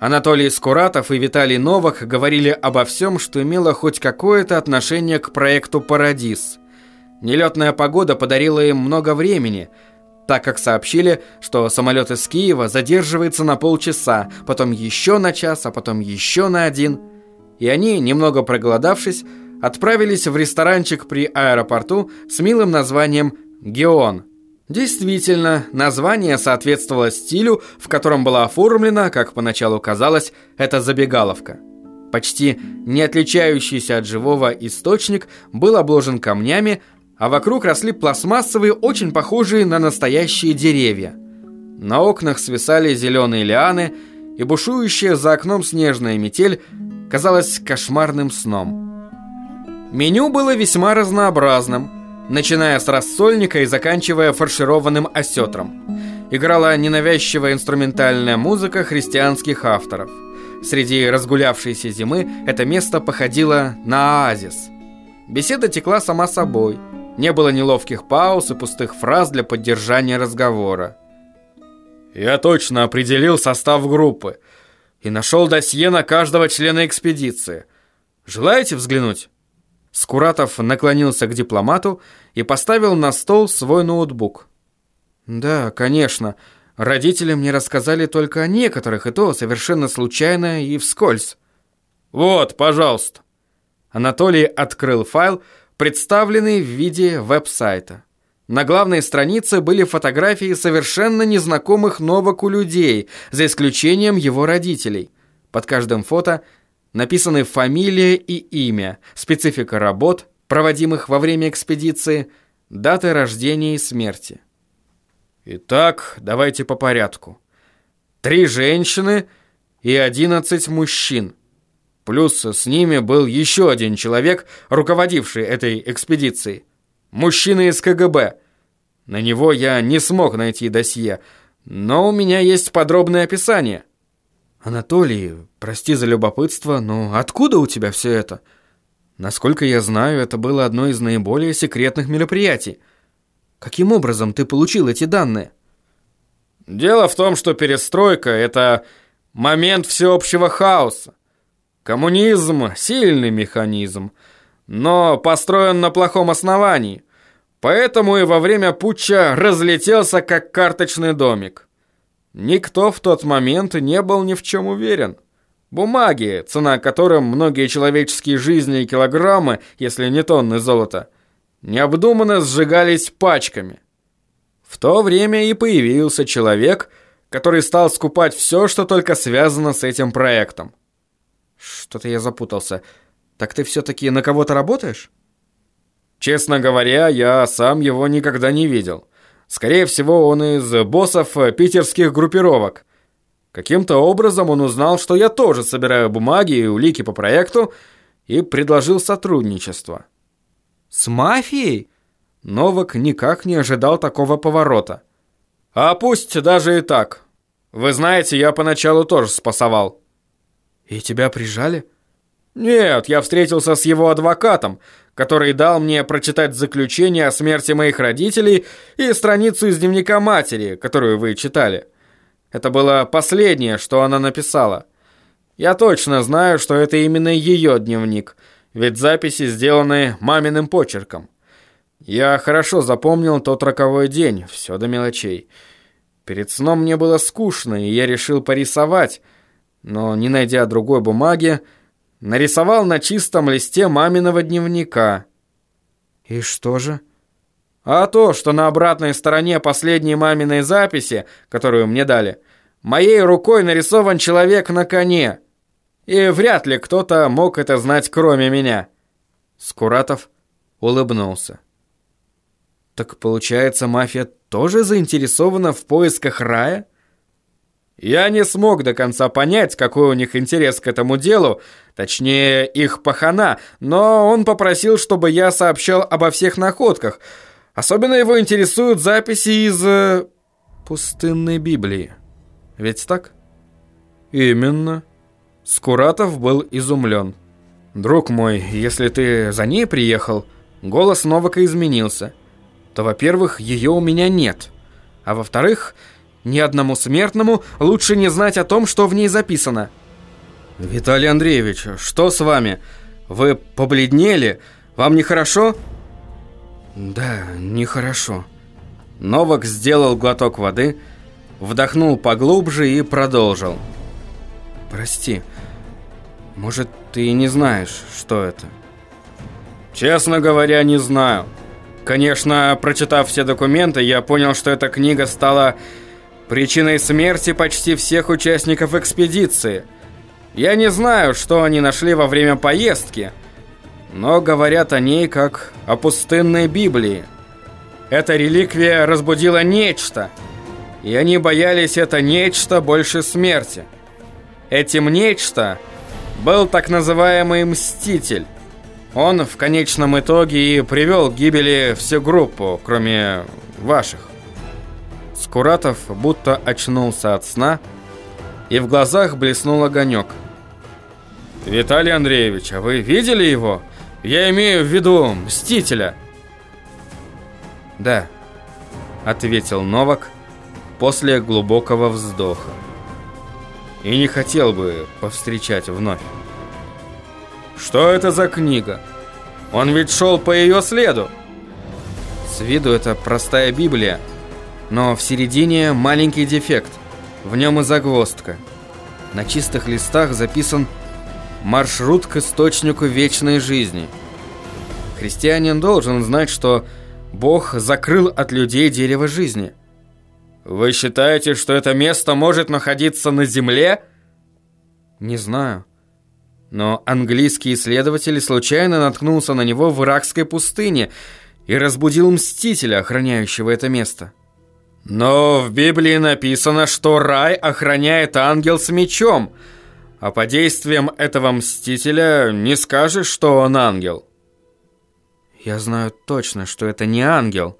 Анатолий Скуратов и Виталий Новак говорили обо всем, что имело хоть какое-то отношение к проекту «Парадис». Нелетная погода подарила им много времени, так как сообщили, что самолет из Киева задерживается на полчаса, потом еще на час, а потом еще на один. И они, немного проголодавшись, отправились в ресторанчик при аэропорту с милым названием «Геон». Действительно, название соответствовало стилю, в котором была оформлена, как поначалу казалось, эта забегаловка. Почти не отличающийся от живого источник был обложен камнями, а вокруг росли пластмассовые, очень похожие на настоящие деревья. На окнах свисали зеленые лианы, и бушующая за окном снежная метель казалась кошмарным сном. Меню было весьма разнообразным – начиная с рассольника и заканчивая фаршированным осетром. Играла ненавязчивая инструментальная музыка христианских авторов. Среди разгулявшейся зимы это место походило на оазис. Беседа текла сама собой. Не было неловких пауз и пустых фраз для поддержания разговора. «Я точно определил состав группы и нашел досье на каждого члена экспедиции. Желаете взглянуть?» Скуратов наклонился к дипломату и поставил на стол свой ноутбук. «Да, конечно. Родители мне рассказали только о некоторых, и то совершенно случайно и вскользь». «Вот, пожалуйста». Анатолий открыл файл, представленный в виде веб-сайта. На главной странице были фотографии совершенно незнакомых Новаку людей, за исключением его родителей. Под каждым фото – написаны фамилия и имя, специфика работ, проводимых во время экспедиции, даты рождения и смерти. Итак, давайте по порядку. Три женщины и одиннадцать мужчин. Плюс с ними был еще один человек, руководивший этой экспедицией. Мужчина из КГБ. На него я не смог найти досье, но у меня есть подробное описание. «Анатолий, прости за любопытство, но откуда у тебя все это?» «Насколько я знаю, это было одно из наиболее секретных мероприятий. Каким образом ты получил эти данные?» «Дело в том, что перестройка — это момент всеобщего хаоса. Коммунизм — сильный механизм, но построен на плохом основании, поэтому и во время путча разлетелся, как карточный домик. Никто в тот момент не был ни в чем уверен. Бумаги, цена которым многие человеческие жизни и килограммы, если не тонны золота, необдуманно сжигались пачками. В то время и появился человек, который стал скупать все, что только связано с этим проектом. Что-то я запутался. Так ты все-таки на кого-то работаешь? Честно говоря, я сам его никогда не видел. Скорее всего, он из боссов питерских группировок. Каким-то образом он узнал, что я тоже собираю бумаги и улики по проекту, и предложил сотрудничество. С мафией? Новак никак не ожидал такого поворота. А пусть даже и так. Вы знаете, я поначалу тоже спасовал. И тебя прижали? Нет, я встретился с его адвокатом, который дал мне прочитать заключение о смерти моих родителей и страницу из дневника матери, которую вы читали. Это было последнее, что она написала. Я точно знаю, что это именно ее дневник, ведь записи сделаны маминым почерком. Я хорошо запомнил тот роковой день, все до мелочей. Перед сном мне было скучно, и я решил порисовать, но, не найдя другой бумаги, нарисовал на чистом листе маминого дневника. И что же? А то, что на обратной стороне последней маминой записи, которую мне дали, моей рукой нарисован человек на коне. И вряд ли кто-то мог это знать, кроме меня. Скуратов улыбнулся. Так получается, мафия тоже заинтересована в поисках рая? Я не смог до конца понять, какой у них интерес к этому делу, точнее, их пахана, но он попросил, чтобы я сообщал обо всех находках. Особенно его интересуют записи из... Э, пустынной Библии. Ведь так? Именно. Скуратов был изумлен. «Друг мой, если ты за ней приехал...» Голос Новака изменился. «То, во-первых, ее у меня нет. А во-вторых, Ни одному смертному лучше не знать о том, что в ней записано. Виталий Андреевич, что с вами? Вы побледнели? Вам нехорошо? Да, нехорошо. Новак сделал глоток воды, вдохнул поглубже и продолжил. Прости, может, ты и не знаешь, что это? Честно говоря, не знаю. Конечно, прочитав все документы, я понял, что эта книга стала причиной смерти почти всех участников экспедиции. Я не знаю, что они нашли во время поездки, но говорят о ней как о пустынной Библии. Эта реликвия разбудила нечто, и они боялись это нечто больше смерти. Этим нечто был так называемый Мститель. Он в конечном итоге и привел к гибели всю группу, кроме ваших. Скуратов будто очнулся от сна, и в глазах блеснул огонек. «Виталий Андреевич, а вы видели его? Я имею в виду Мстителя». «Да», — ответил Новак после глубокого вздоха. «И не хотел бы повстречать вновь». «Что это за книга? Он ведь шел по ее следу!» С виду это простая Библия, но в середине маленький дефект. В нем и загвоздка. На чистых листах записан маршрут к источнику вечной жизни. Христианин должен знать, что Бог закрыл от людей дерево жизни. Вы считаете, что это место может находиться на земле? Не знаю. Но английский исследователь случайно наткнулся на него в иракской пустыне и разбудил мстителя, охраняющего это место. Но в Библии написано, что рай охраняет ангел с мечом, а по действиям этого мстителя не скажешь, что он ангел. Я знаю точно, что это не ангел,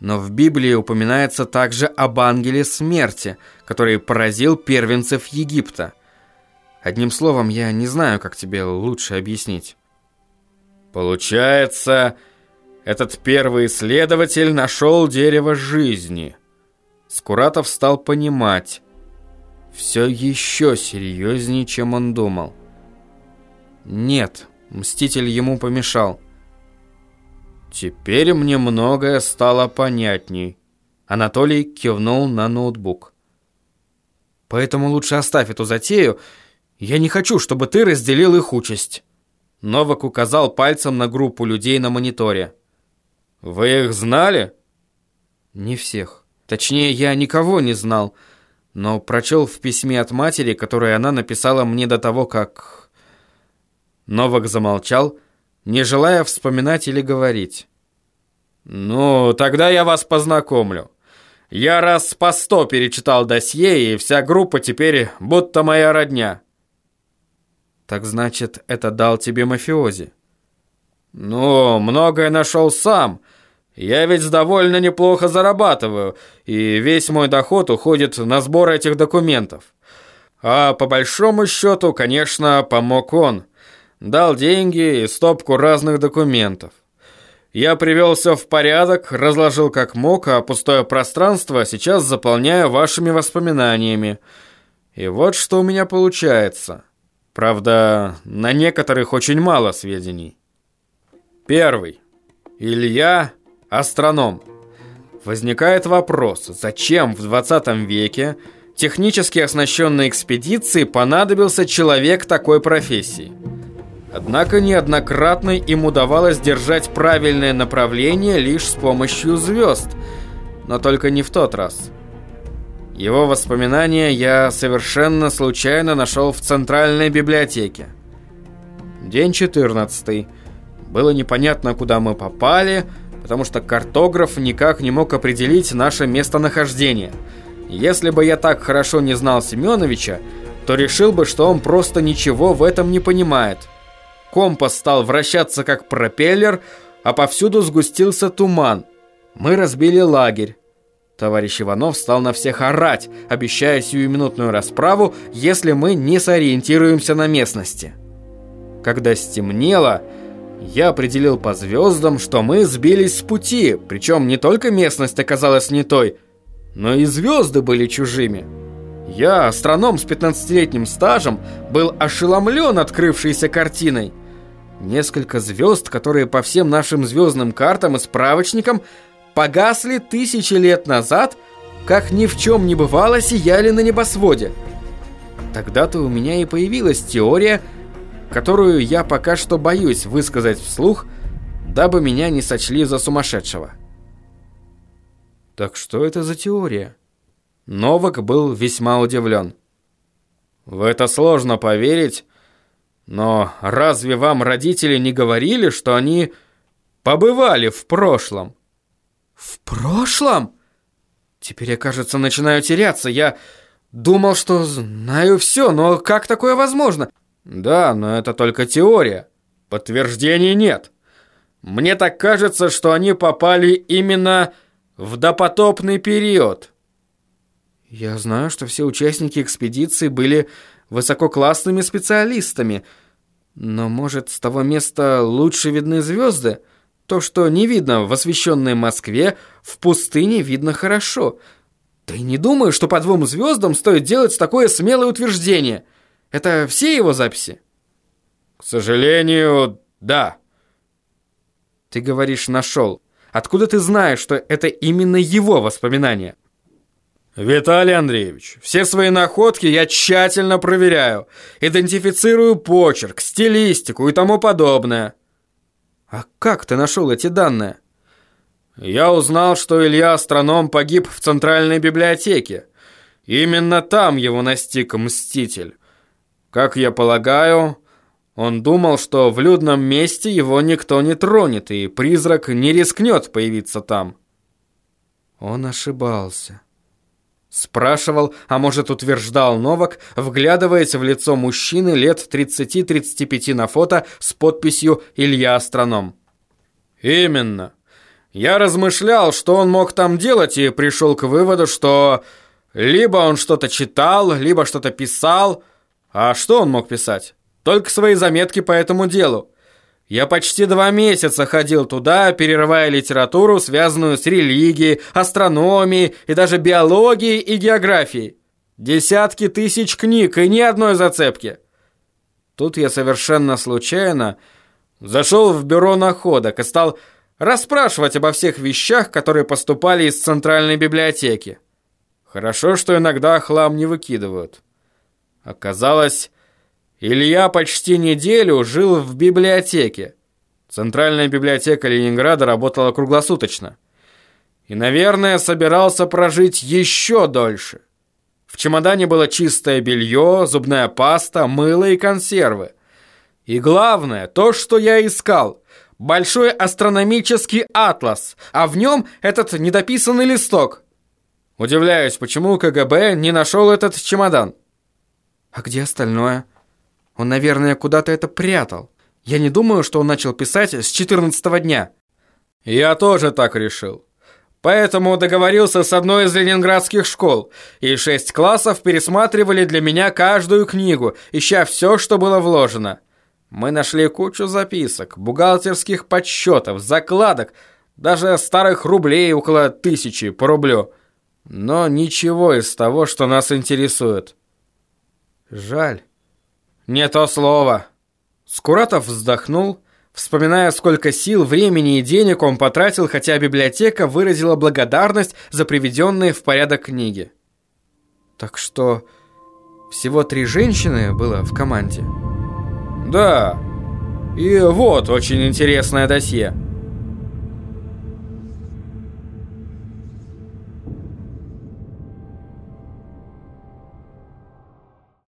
но в Библии упоминается также об ангеле смерти, который поразил первенцев Египта. Одним словом, я не знаю, как тебе лучше объяснить. Получается, этот первый исследователь нашел дерево жизни. Скуратов стал понимать. Все еще серьезнее, чем он думал. Нет, Мститель ему помешал. Теперь мне многое стало понятней. Анатолий кивнул на ноутбук. Поэтому лучше оставь эту затею. Я не хочу, чтобы ты разделил их участь. Новак указал пальцем на группу людей на мониторе. «Вы их знали?» «Не всех. Точнее, я никого не знал, но прочел в письме от матери, которое она написала мне до того, как...» Новак замолчал, не желая вспоминать или говорить. «Ну, тогда я вас познакомлю. Я раз по сто перечитал досье, и вся группа теперь будто моя родня». «Так значит, это дал тебе мафиози?» «Ну, многое нашел сам, я ведь довольно неплохо зарабатываю, и весь мой доход уходит на сбор этих документов. А по большому счету, конечно, помог он. Дал деньги и стопку разных документов. Я привел все в порядок, разложил как мог, а пустое пространство сейчас заполняю вашими воспоминаниями. И вот что у меня получается. Правда, на некоторых очень мало сведений. Первый. Илья Астроном. Возникает вопрос, зачем в 20 веке технически оснащенной экспедиции понадобился человек такой профессии? Однако неоднократно им удавалось держать правильное направление лишь с помощью звезд, но только не в тот раз. Его воспоминания я совершенно случайно нашел в Центральной библиотеке. День 14. Было непонятно, куда мы попали, потому что картограф никак не мог определить наше местонахождение. Если бы я так хорошо не знал Семеновича, то решил бы, что он просто ничего в этом не понимает. Компас стал вращаться как пропеллер, а повсюду сгустился туман. Мы разбили лагерь. Товарищ Иванов стал на всех орать, обещая сиюминутную расправу, если мы не сориентируемся на местности. Когда стемнело, я определил по звездам, что мы сбились с пути, причем не только местность оказалась не той, но и звезды были чужими. Я, астроном с 15-летним стажем, был ошеломлен открывшейся картиной. Несколько звезд, которые по всем нашим звездным картам и справочникам погасли тысячи лет назад, как ни в чем не бывало, сияли на небосводе. Тогда-то у меня и появилась теория, которую я пока что боюсь высказать вслух, дабы меня не сочли за сумасшедшего. Так что это за теория? Новак был весьма удивлен. В это сложно поверить, но разве вам родители не говорили, что они побывали в прошлом? В прошлом? Теперь я, кажется, начинаю теряться. Я думал, что знаю все, но как такое возможно? Да, но это только теория. Подтверждений нет. Мне так кажется, что они попали именно в допотопный период. Я знаю, что все участники экспедиции были высококлассными специалистами. Но, может, с того места лучше видны звезды? То, что не видно в освещенной Москве, в пустыне видно хорошо. Ты не думаю, что по двум звездам стоит делать такое смелое утверждение. Это все его записи? К сожалению, да. Ты говоришь «нашел». Откуда ты знаешь, что это именно его воспоминания? Виталий Андреевич, все свои находки я тщательно проверяю. Идентифицирую почерк, стилистику и тому подобное. А как ты нашел эти данные? Я узнал, что Илья Астроном погиб в Центральной библиотеке. Именно там его настиг Мститель. Как я полагаю, он думал, что в людном месте его никто не тронет, и призрак не рискнет появиться там. Он ошибался. Спрашивал, а может утверждал Новак, вглядываясь в лицо мужчины лет 30-35 на фото с подписью «Илья Астроном». «Именно. Я размышлял, что он мог там делать, и пришел к выводу, что либо он что-то читал, либо что-то писал. А что он мог писать? Только свои заметки по этому делу. Я почти два месяца ходил туда, перерывая литературу, связанную с религией, астрономией и даже биологией и географией. Десятки тысяч книг и ни одной зацепки. Тут я совершенно случайно зашел в бюро находок и стал расспрашивать обо всех вещах, которые поступали из центральной библиотеки. Хорошо, что иногда хлам не выкидывают. Оказалось, Илья почти неделю жил в библиотеке. Центральная библиотека Ленинграда работала круглосуточно. И, наверное, собирался прожить еще дольше. В чемодане было чистое белье, зубная паста, мыло и консервы. И главное, то, что я искал. Большой астрономический атлас, а в нем этот недописанный листок. Удивляюсь, почему КГБ не нашел этот чемодан. А где остальное? Он, наверное, куда-то это прятал. Я не думаю, что он начал писать с 14 дня. Я тоже так решил. Поэтому договорился с одной из ленинградских школ, и шесть классов пересматривали для меня каждую книгу, ища все, что было вложено. Мы нашли кучу записок, бухгалтерских подсчетов, закладок, даже старых рублей около тысячи по рублю. Но ничего из того, что нас интересует. Жаль. «Не то слово!» Скуратов вздохнул, вспоминая, сколько сил, времени и денег он потратил, хотя библиотека выразила благодарность за приведенные в порядок книги. «Так что всего три женщины было в команде?» «Да. И вот очень интересное досье».